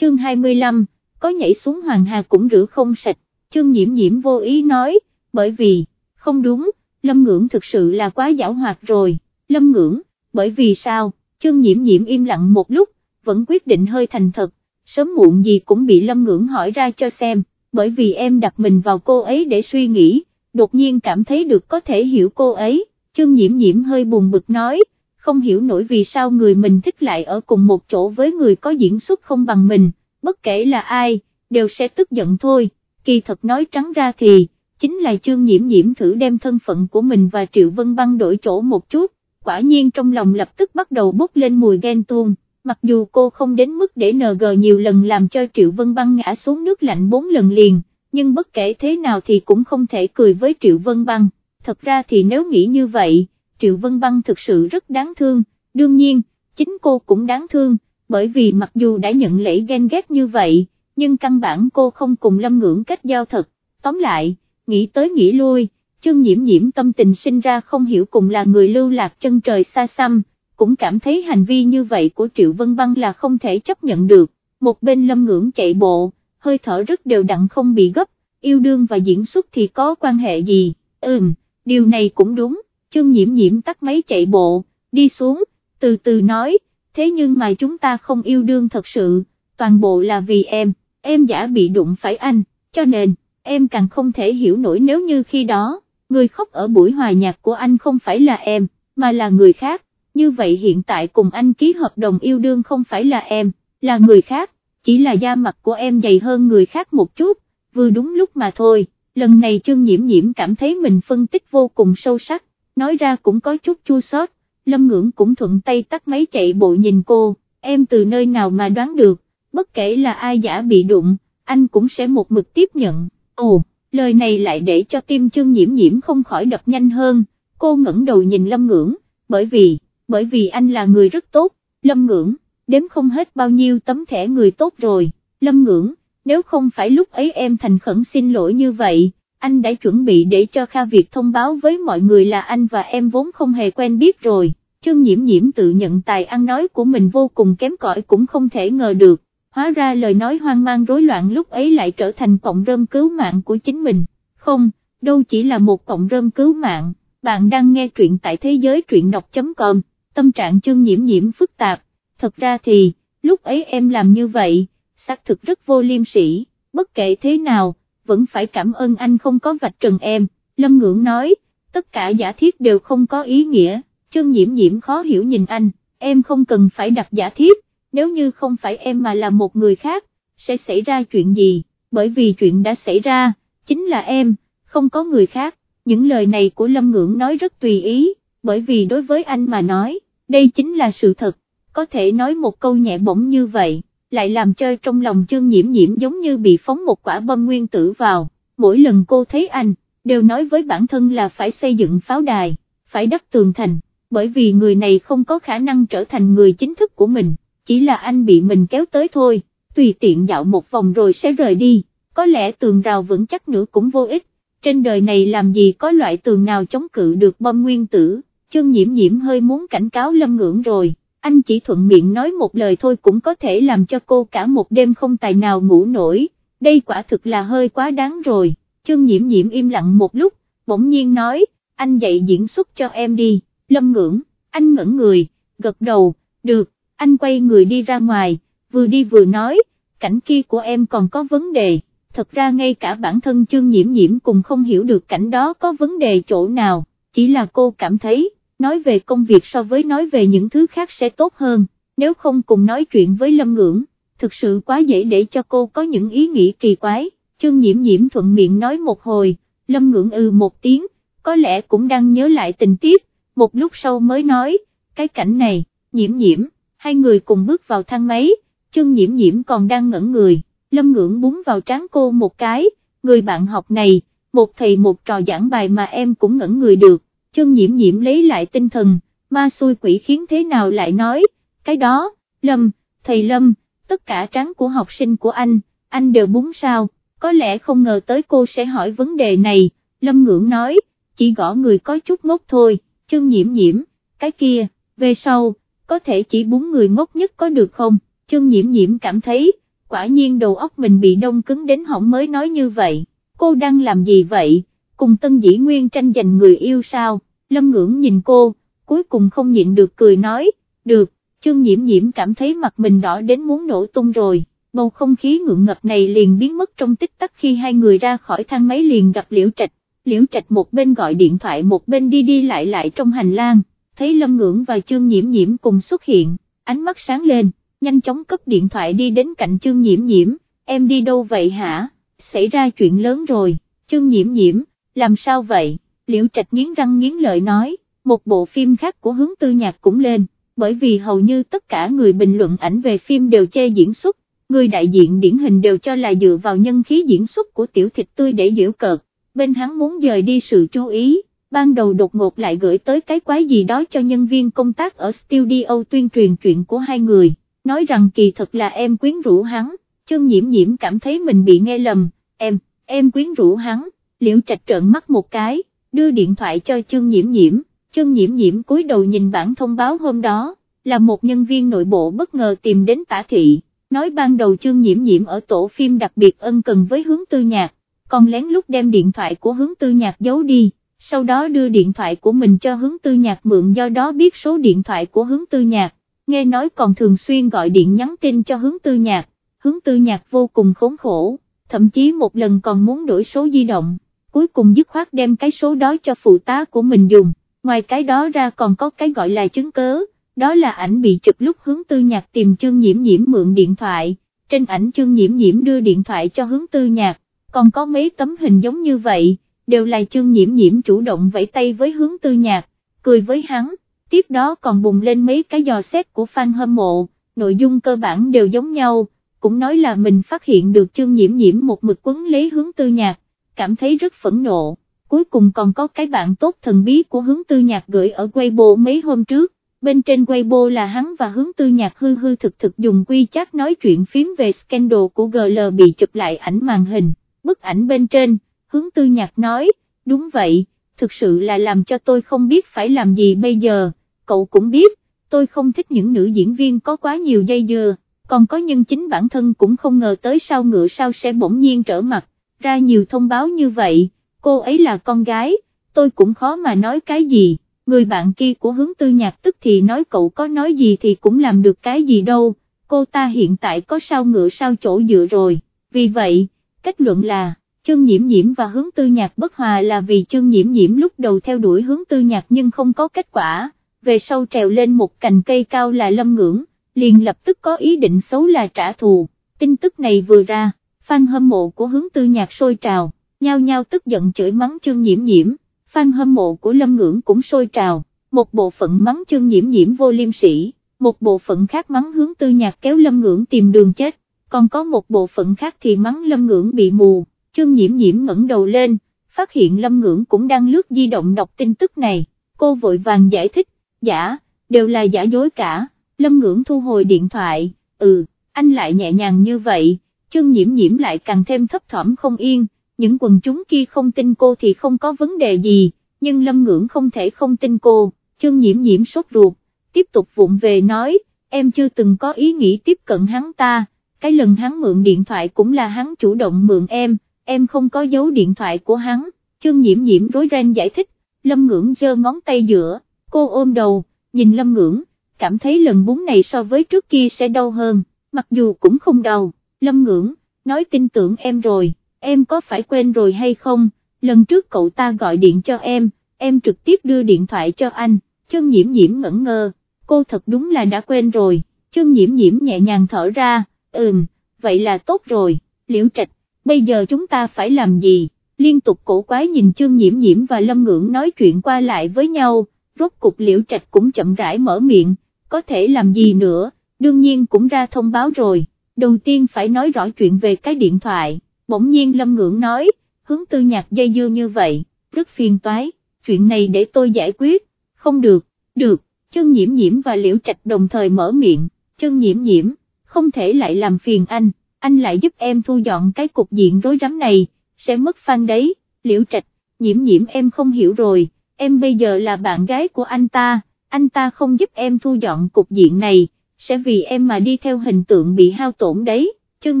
chương 25, có nhảy xuống hoàng hà cũng rửa không sạch, chương nhiễm nhiễm vô ý nói, bởi vì, không đúng, lâm ngưỡng thực sự là quá giảo hoạt rồi, lâm ngưỡng, bởi vì sao, chương nhiễm nhiễm im lặng một lúc, vẫn quyết định hơi thành thật, sớm muộn gì cũng bị lâm ngưỡng hỏi ra cho xem, bởi vì em đặt mình vào cô ấy để suy nghĩ, đột nhiên cảm thấy được có thể hiểu cô ấy, chương nhiễm nhiễm hơi buồn bực nói, không hiểu nổi vì sao người mình thích lại ở cùng một chỗ với người có diễn xuất không bằng mình, bất kể là ai, đều sẽ tức giận thôi, kỳ thật nói trắng ra thì, chính là chương nhiễm nhiễm thử đem thân phận của mình và Triệu Vân Băng đổi chỗ một chút, quả nhiên trong lòng lập tức bắt đầu bốc lên mùi ghen tuông, mặc dù cô không đến mức để NG nhiều lần làm cho Triệu Vân Băng ngã xuống nước lạnh bốn lần liền, nhưng bất kể thế nào thì cũng không thể cười với Triệu Vân Băng, thật ra thì nếu nghĩ như vậy, Triệu Vân Băng thực sự rất đáng thương, đương nhiên, chính cô cũng đáng thương, bởi vì mặc dù đã nhận lễ ghen ghét như vậy, nhưng căn bản cô không cùng lâm ngưỡng kết giao thật, tóm lại, nghĩ tới nghĩ lui, chương nhiễm nhiễm tâm tình sinh ra không hiểu cùng là người lưu lạc chân trời xa xăm, cũng cảm thấy hành vi như vậy của Triệu Vân Băng là không thể chấp nhận được, một bên lâm ngưỡng chạy bộ, hơi thở rất đều đặn không bị gấp, yêu đương và diễn xuất thì có quan hệ gì, ừm, điều này cũng đúng, chương nhiễm nhiễm tắt máy chạy bộ, đi xuống, từ từ nói, thế nhưng mà chúng ta không yêu đương thật sự, toàn bộ là vì em, em giả bị đụng phải anh, cho nên, em càng không thể hiểu nổi nếu như khi đó, người khóc ở buổi hòa nhạc của anh không phải là em, mà là người khác, như vậy hiện tại cùng anh ký hợp đồng yêu đương không phải là em, là người khác, chỉ là da mặt của em dày hơn người khác một chút, vừa đúng lúc mà thôi, lần này Trương Nhiễm Nhiễm cảm thấy mình phân tích vô cùng sâu sắc, nói ra cũng có chút chua xót. Lâm Ngưỡng cũng thuận tay tắt máy chạy bộ nhìn cô, em từ nơi nào mà đoán được, bất kể là ai giả bị đụng, anh cũng sẽ một mực tiếp nhận, ồ, lời này lại để cho tim Trương Nhiễm Nhiễm không khỏi đập nhanh hơn, cô ngẩng đầu nhìn Lâm Ngưỡng, bởi vì, bởi vì anh là người rất tốt, Lâm Ngưỡng, đếm không hết bao nhiêu tấm thẻ người tốt rồi, Lâm Ngưỡng, nếu không phải lúc ấy em thành khẩn xin lỗi như vậy, anh đã chuẩn bị để cho Kha Việt thông báo với mọi người là anh và em vốn không hề quen biết rồi, chương nhiễm nhiễm tự nhận tài ăn nói của mình vô cùng kém cỏi cũng không thể ngờ được, hóa ra lời nói hoang mang rối loạn lúc ấy lại trở thành cọng rơm cứu mạng của chính mình, không, đâu chỉ là một cọng rơm cứu mạng, bạn đang nghe truyện tại thế giới truyện đọc.com, tâm trạng chương nhiễm nhiễm phức tạp, thật ra thì, lúc ấy em làm như vậy, xác thực rất vô liêm sỉ, bất kể thế nào, vẫn phải cảm ơn anh không có vạch trần em, Lâm Ngưỡng nói, tất cả giả thiết đều không có ý nghĩa, chân nhiễm nhiễm khó hiểu nhìn anh, em không cần phải đặt giả thiết, nếu như không phải em mà là một người khác, sẽ xảy ra chuyện gì, bởi vì chuyện đã xảy ra, chính là em, không có người khác, những lời này của Lâm Ngưỡng nói rất tùy ý, bởi vì đối với anh mà nói, đây chính là sự thật, có thể nói một câu nhẹ bỗng như vậy, lại làm cho trong lòng chương nhiễm nhiễm giống như bị phóng một quả bom nguyên tử vào, mỗi lần cô thấy anh, đều nói với bản thân là phải xây dựng pháo đài, phải đắp tường thành, bởi vì người này không có khả năng trở thành người chính thức của mình, chỉ là anh bị mình kéo tới thôi, tùy tiện dạo một vòng rồi sẽ rời đi, có lẽ tường rào vững chắc nữa cũng vô ích, trên đời này làm gì có loại tường nào chống cự được bom nguyên tử, chương nhiễm nhiễm hơi muốn cảnh cáo lâm ngưỡng rồi anh chỉ thuận miệng nói một lời thôi cũng có thể làm cho cô cả một đêm không tài nào ngủ nổi, đây quả thực là hơi quá đáng rồi, chương nhiễm nhiễm im lặng một lúc, bỗng nhiên nói, anh dạy diễn xuất cho em đi, lâm ngưỡng, anh ngẩn người, gật đầu, được, anh quay người đi ra ngoài, vừa đi vừa nói, cảnh kia của em còn có vấn đề, thật ra ngay cả bản thân chương nhiễm nhiễm cũng không hiểu được cảnh đó có vấn đề chỗ nào, chỉ là cô cảm thấy, nói về công việc so với nói về những thứ khác sẽ tốt hơn, nếu không cùng nói chuyện với Lâm Ngưỡng, thực sự quá dễ để cho cô có những ý nghĩ kỳ quái, chương nhiễm nhiễm thuận miệng nói một hồi, Lâm Ngưỡng ư ừ một tiếng, có lẽ cũng đang nhớ lại tình tiết, một lúc sau mới nói, cái cảnh này, nhiễm nhiễm, hai người cùng bước vào thang máy, chương nhiễm nhiễm còn đang ngẩn người, Lâm Ngưỡng búng vào trán cô một cái, người bạn học này, một thầy một trò giảng bài mà em cũng ngẩn người được chân nhiễm nhiễm lấy lại tinh thần, ma xui quỷ khiến thế nào lại nói, cái đó, Lâm, thầy Lâm, tất cả trắng của học sinh của anh, anh đều búng sao, có lẽ không ngờ tới cô sẽ hỏi vấn đề này, Lâm ngưỡng nói, chỉ gõ người có chút ngốc thôi, chân nhiễm nhiễm, cái kia, về sau, có thể chỉ búng người ngốc nhất có được không, chân nhiễm nhiễm cảm thấy, quả nhiên đầu óc mình bị đông cứng đến hỏng mới nói như vậy, cô đang làm gì vậy, cùng tân dĩ nguyên tranh giành người yêu sao, lâm ngưỡng nhìn cô, cuối cùng không nhịn được cười nói, được, chương nhiễm nhiễm cảm thấy mặt mình đỏ đến muốn nổ tung rồi, bầu không khí ngượng ngập này liền biến mất trong tích tắc khi hai người ra khỏi thang máy liền gặp liễu trạch, liễu trạch một bên gọi điện thoại một bên đi đi lại lại trong hành lang, thấy lâm ngưỡng và chương nhiễm nhiễm cùng xuất hiện, ánh mắt sáng lên, nhanh chóng cấp điện thoại đi đến cạnh chương nhiễm nhiễm, em đi đâu vậy hả, xảy ra chuyện lớn rồi, chương nhiễm nhiễm, làm sao vậy, liễu trạch nghiến răng nghiến lợi nói, một bộ phim khác của hướng tư nhạc cũng lên, bởi vì hầu như tất cả người bình luận ảnh về phim đều chê diễn xuất, người đại diện điển hình đều cho là dựa vào nhân khí diễn xuất của tiểu thịt tươi để giễu cợt, bên hắn muốn dời đi sự chú ý, ban đầu đột ngột lại gửi tới cái quái gì đó cho nhân viên công tác ở studio tuyên truyền chuyện của hai người, nói rằng kỳ thật là em quyến rũ hắn, chân nhiễm nhiễm cảm thấy mình bị nghe lầm, em, em quyến rũ hắn, liễu trạch trợn mắt một cái, đưa điện thoại cho Chương nhiễm nhiễm, Chương nhiễm nhiễm cúi đầu nhìn bản thông báo hôm đó, là một nhân viên nội bộ bất ngờ tìm đến tả thị, nói ban đầu chương nhiễm nhiễm ở tổ phim đặc biệt ân cần với hướng tư nhạc, còn lén lút đem điện thoại của hướng tư nhạc giấu đi, sau đó đưa điện thoại của mình cho hướng tư nhạc mượn do đó biết số điện thoại của hướng tư nhạc, nghe nói còn thường xuyên gọi điện nhắn tin cho hướng tư nhạc, hướng tư nhạc vô cùng khốn khổ, thậm chí một lần còn muốn đổi số di động, cuối cùng dứt khoát đem cái số đó cho phụ tá của mình dùng, ngoài cái đó ra còn có cái gọi là chứng cớ, đó là ảnh bị chụp lúc hướng tư nhạc tìm chương nhiễm nhiễm mượn điện thoại, trên ảnh chương nhiễm nhiễm đưa điện thoại cho hướng tư nhạc, còn có mấy tấm hình giống như vậy, đều là chương nhiễm nhiễm chủ động vẫy tay với hướng tư nhạc, cười với hắn, tiếp đó còn bùng lên mấy cái dò xét của fan hâm mộ, nội dung cơ bản đều giống nhau, cũng nói là mình phát hiện được chương nhiễm nhiễm một mực quấn lấy hướng tư nhạc, cảm thấy rất phẫn nộ, cuối cùng còn có cái bạn tốt thần bí của hướng tư nhạc gửi ở Weibo mấy hôm trước, bên trên Weibo là hắn và hướng tư nhạc hư hư thực thực dùng quy chắc nói chuyện phím về scandal của GL bị chụp lại ảnh màn hình, bức ảnh bên trên, hướng tư nhạc nói, đúng vậy, thực sự là làm cho tôi không biết phải làm gì bây giờ, cậu cũng biết, tôi không thích những nữ diễn viên có quá nhiều dây dưa, còn có nhưng chính bản thân cũng không ngờ tới sao ngựa sao sẽ bỗng nhiên trở mặt, ra nhiều thông báo như vậy, cô ấy là con gái, tôi cũng khó mà nói cái gì người bạn kia của hướng tư nhạc tức thì nói cậu có nói gì thì cũng làm được cái gì đâu, cô ta hiện tại có sao ngựa sao chỗ dựa rồi, vì vậy, kết luận là, chân nhiễm nhiễm và hướng tư nhạc bất hòa là vì chân nhiễm nhiễm lúc đầu theo đuổi hướng tư nhạc nhưng không có kết quả, về sau trèo lên một cành cây cao là lâm ngưỡng, liền lập tức có ý định xấu là trả thù, tin tức này vừa ra, fan hâm mộ của hướng tư nhạc sôi trào, nhao nhao tức giận chửi mắng chương nhiễm nhiễm. Fan hâm mộ của Lâm Ngưỡng cũng sôi trào, một bộ phận mắng chương nhiễm nhiễm vô liêm sỉ, một bộ phận khác mắng hướng tư nhạc kéo Lâm Ngưỡng tìm đường chết, còn có một bộ phận khác thì mắng Lâm Ngưỡng bị mù, chương nhiễm nhiễm ngẩng đầu lên, phát hiện Lâm Ngưỡng cũng đang lướt di động đọc tin tức này, cô vội vàng giải thích, giả, đều là giả dối cả, Lâm Ngưỡng thu hồi điện thoại, ừ, anh lại nhẹ nhàng như vậy, chương nhiễm nhiễm lại càng thêm thấp thỏm không yên những quần chúng kia không tin cô thì không có vấn đề gì, nhưng Lâm Ngưỡng không thể không tin cô, chương nhiễm nhiễm sốt ruột, tiếp tục vụng về nói, em chưa từng có ý nghĩ tiếp cận hắn ta, cái lần hắn mượn điện thoại cũng là hắn chủ động mượn em, em không có dấu điện thoại của hắn, chương nhiễm nhiễm rối ren giải thích, Lâm Ngưỡng giơ ngón tay giữa, cô ôm đầu, nhìn Lâm Ngưỡng, cảm thấy lần bún này so với trước kia sẽ đau hơn, mặc dù cũng không đau, Lâm Ngưỡng, nói tin tưởng em rồi em có phải quên rồi hay không, lần trước cậu ta gọi điện cho em, em trực tiếp đưa điện thoại cho anh, chân nhiễm nhiễm ngẩn ngơ, cô thật đúng là đã quên rồi, chân nhiễm nhiễm nhẹ nhàng thở ra, ừm, vậy là tốt rồi, liễu trạch, bây giờ chúng ta phải làm gì, liên tục cổ quái nhìn chân nhiễm nhiễm và lâm ngưỡng nói chuyện qua lại với nhau, rốt cục liễu trạch cũng chậm rãi mở miệng, có thể làm gì nữa, đương nhiên cũng ra thông báo rồi, đầu tiên phải nói rõ chuyện về cái điện thoại. Bỗng nhiên Lâm Ngưỡng nói, hướng tư nhạc dây dưa như vậy, rất phiền toái, chuyện này để tôi giải quyết, không được, được, chân nhiễm nhiễm và liễu trạch đồng thời mở miệng, chân nhiễm nhiễm, không thể lại làm phiền anh, anh lại giúp em thu dọn cái cục diện rối rắm này, sẽ mất phan đấy, liễu trạch, nhiễm nhiễm em không hiểu rồi, em bây giờ là bạn gái của anh ta, anh ta không giúp em thu dọn cục diện này, sẽ vì em mà đi theo hình tượng bị hao tổn đấy, chân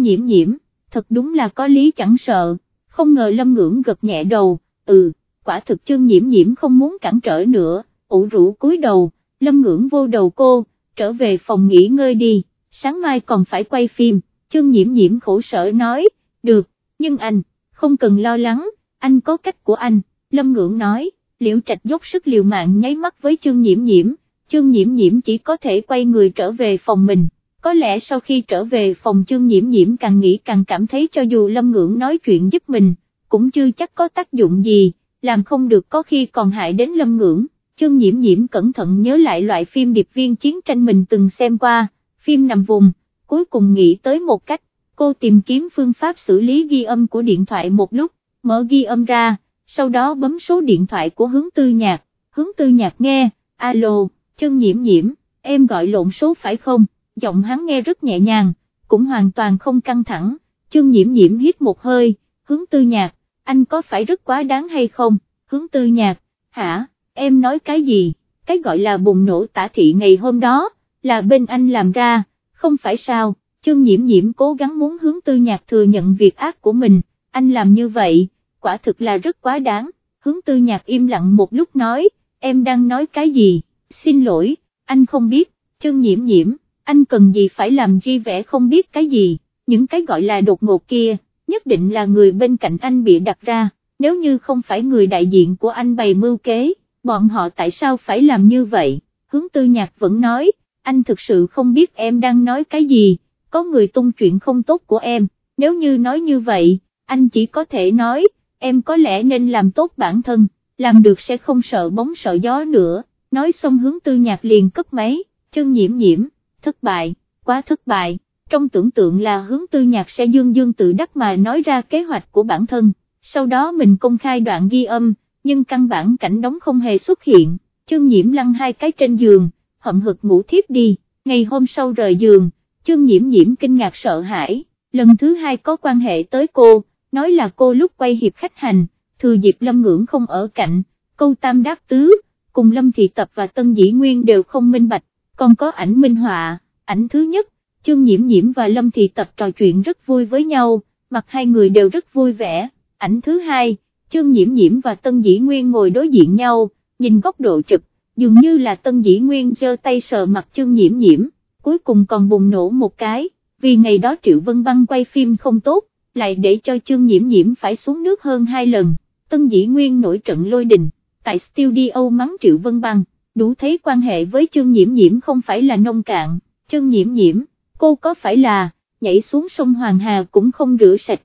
nhiễm nhiễm, thật đúng là có lý chẳng sợ, không ngờ lâm ngưỡng gật nhẹ đầu, ừ, quả thực chân nhiễm nhiễm không muốn cản trở nữa, ủ rũ cúi đầu, lâm ngưỡng vô đầu cô, trở về phòng nghỉ ngơi đi, sáng mai còn phải quay phim, chân nhiễm nhiễm khổ sở nói, được, nhưng anh, không cần lo lắng, anh có cách của anh, lâm ngưỡng nói, liễu trạch dốc sức liều mạng nháy mắt với chân nhiễm nhiễm, Chương nhiễm nhiễm chỉ có thể quay người trở về phòng mình. Có lẽ sau khi trở về phòng chương nhiễm nhiễm càng nghĩ càng cảm thấy cho dù lâm ngưỡng nói chuyện giúp mình, cũng chưa chắc có tác dụng gì, làm không được có khi còn hại đến lâm ngưỡng. Chương nhiễm nhiễm cẩn thận nhớ lại loại phim điệp viên chiến tranh mình từng xem qua, phim nằm vùng, cuối cùng nghĩ tới một cách, cô tìm kiếm phương pháp xử lý ghi âm của điện thoại một lúc, mở ghi âm ra, sau đó bấm số điện thoại của hướng tư nhạc, hướng tư nhạc nghe, alo, chân nhiễm nhiễm, em gọi lộn số phải không, giọng hắn nghe rất nhẹ nhàng, cũng hoàn toàn không căng thẳng, chân nhiễm nhiễm hít một hơi, hướng tư nhạc, anh có phải rất quá đáng hay không, hướng tư nhạc, hả, em nói cái gì, cái gọi là bùng nổ tả thị ngày hôm đó, là bên anh làm ra, không phải sao, chân nhiễm nhiễm cố gắng muốn hướng tư nhạc thừa nhận việc ác của mình, anh làm như vậy, quả thực là rất quá đáng, hướng tư nhạc im lặng một lúc nói, em đang nói cái gì, xin lỗi, anh không biết, chân nhiễm nhiễm, anh cần gì phải làm ghi vẽ không biết cái gì, những cái gọi là đột ngột kia, nhất định là người bên cạnh anh bị đặt ra, nếu như không phải người đại diện của anh bày mưu kế, bọn họ tại sao phải làm như vậy, hướng tư nhạc vẫn nói, anh thực sự không biết em đang nói cái gì, có người tung chuyện không tốt của em, nếu như nói như vậy, anh chỉ có thể nói, em có lẽ nên làm tốt bản thân, làm được sẽ không sợ bóng sợ gió nữa, nói xong hướng tư nhạc liền cất máy, chân nhiễm nhiễm, thất bại, quá thất bại, trong tưởng tượng là hướng tư nhạc sẽ dương dương tự đắc mà nói ra kế hoạch của bản thân, sau đó mình công khai đoạn ghi âm, nhưng căn bản cảnh đóng không hề xuất hiện, chân nhiễm lăn hai cái trên giường, hậm hực ngủ thiếp đi, ngày hôm sau rời giường, chân nhiễm nhiễm kinh ngạc sợ hãi, lần thứ hai có quan hệ tới cô, nói là cô lúc quay hiệp khách hành, thừa dịp lâm ngưỡng không ở cạnh, câu tam đáp tứ, cùng lâm thị tập và tân dĩ nguyên đều không minh bạch, còn có ảnh minh họa, ảnh thứ nhất, Trương nhiễm nhiễm và lâm thị tập trò chuyện rất vui với nhau, mặt hai người đều rất vui vẻ, ảnh thứ hai, Trương nhiễm nhiễm và tân dĩ nguyên ngồi đối diện nhau, nhìn góc độ chụp, dường như là tân dĩ nguyên giơ tay sờ mặt Trương nhiễm nhiễm, cuối cùng còn bùng nổ một cái, vì ngày đó Triệu Vân Băng quay phim không tốt, lại để cho Trương nhiễm nhiễm phải xuống nước hơn hai lần, tân dĩ nguyên nổi trận lôi đình, tại studio mắng Triệu Vân Băng, đủ thấy quan hệ với trương nhiễm nhiễm không phải là nông cạn, trương nhiễm nhiễm, cô có phải là, nhảy xuống sông Hoàng Hà cũng không rửa sạch,